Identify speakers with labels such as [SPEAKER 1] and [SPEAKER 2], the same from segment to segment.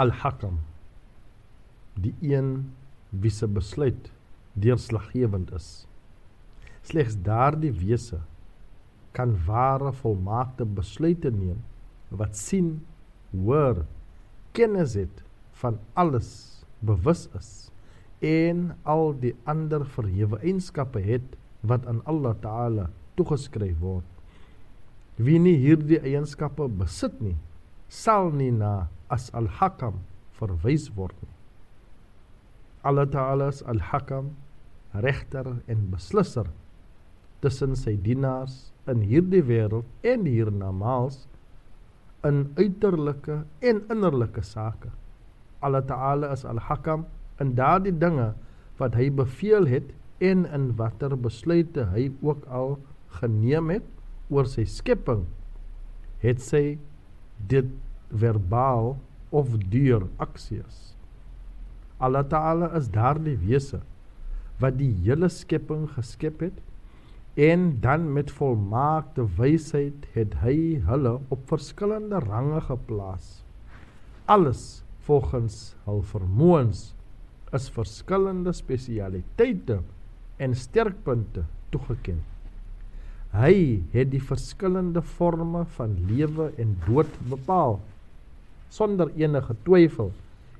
[SPEAKER 1] Al-Hakam, die een wie se besluit deurslaggewend is. Slegs daardie wese kan ware volmaakte besluite neem wat sien, hoor, kennis het van alles, bewus is en al die ander verhewe eienskappe het wat aan Allah Taala toegeskryf word. Wie nie hierdie eienskappe besit nie, sal nie na as Al-Hakam verwys word nie. Allah Taala is Al-Hakam, regter en beslisser tussen sy dienaars in hierdie wêreld en hiernamaals in uiterlike en innerlike sake. Allah Taala is Al-Hakam in daardie dinge wat hy beveel het en in watter besluite hy ook al geneem het oor sy skepping het sy dit verbaal of deur aksies Allah Taala is daardie wese wat die hele skepping geskep het en dan met volmaakte wysheid het hy hulle op verskillende range geplaas alles volgens hul vermoëns is verskillende spesialiteite en sterkpunte toegeken. Hy het die verskillende forme van lewe en dood bepaal. Sonder enige twyfel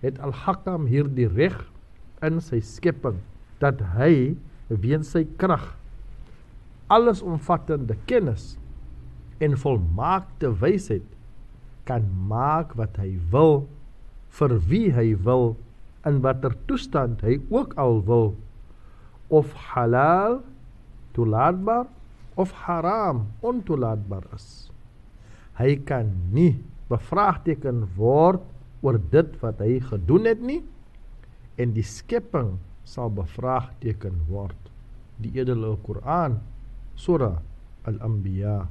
[SPEAKER 1] het Al-Hakam hierdie reg in sy skepping dat hy weens sy krag allesomvattende kennis en volmaakte wysheid kan maak wat hy wil vir wie hy wil in watter toestand hy ook al wil of halal toelaatbaar of haram ontoelaatbaar is. Hy kan nie bevraagteken word oor dit wat hy gedoen het nie en die skepping sal bevraagteken word. Die edele Koran, Surah Al-Anbiya